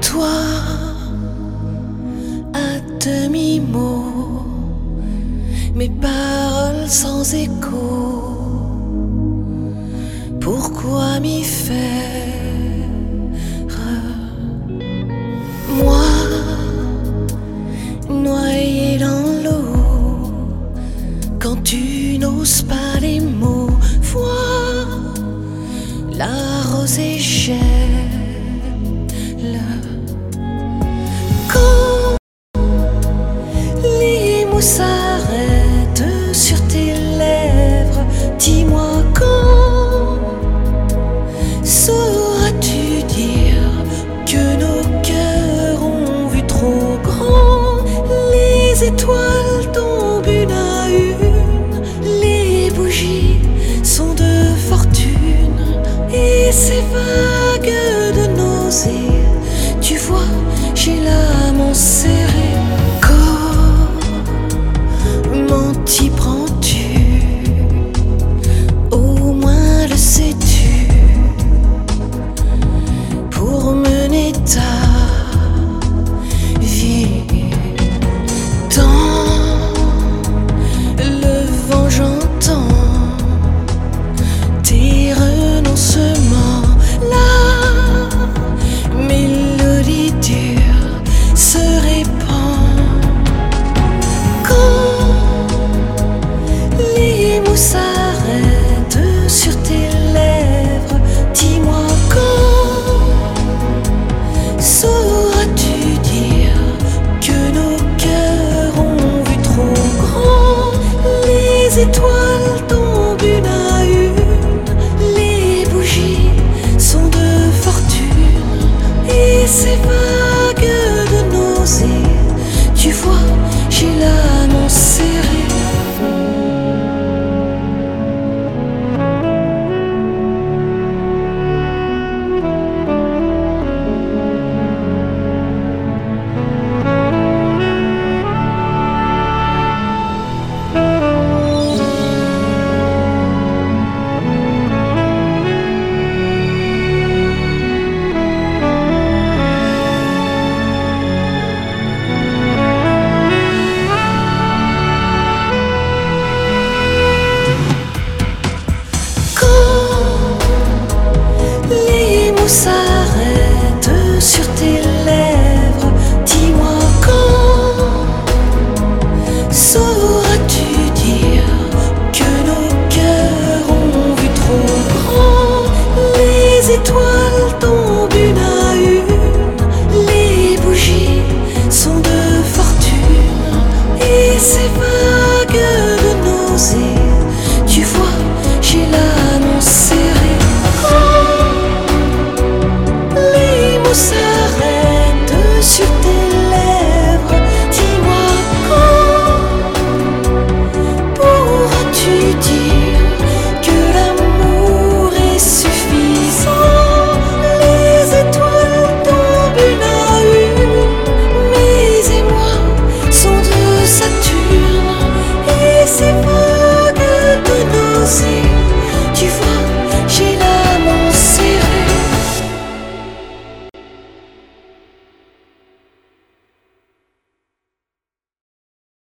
Toi, à demi-mot, mes paroles sans écho. Pourquoi m'y faire? Moi, noyé dans l'eau, quand tu n'oses pas. les étoiles tombent une à une, les bougies sont de fortune et s'évanouissent. les étoiles tombent une à une, les bougies sont de fortune et ces vagues de nausées, tu vois, j'ai l'âme serrée. Sisyphus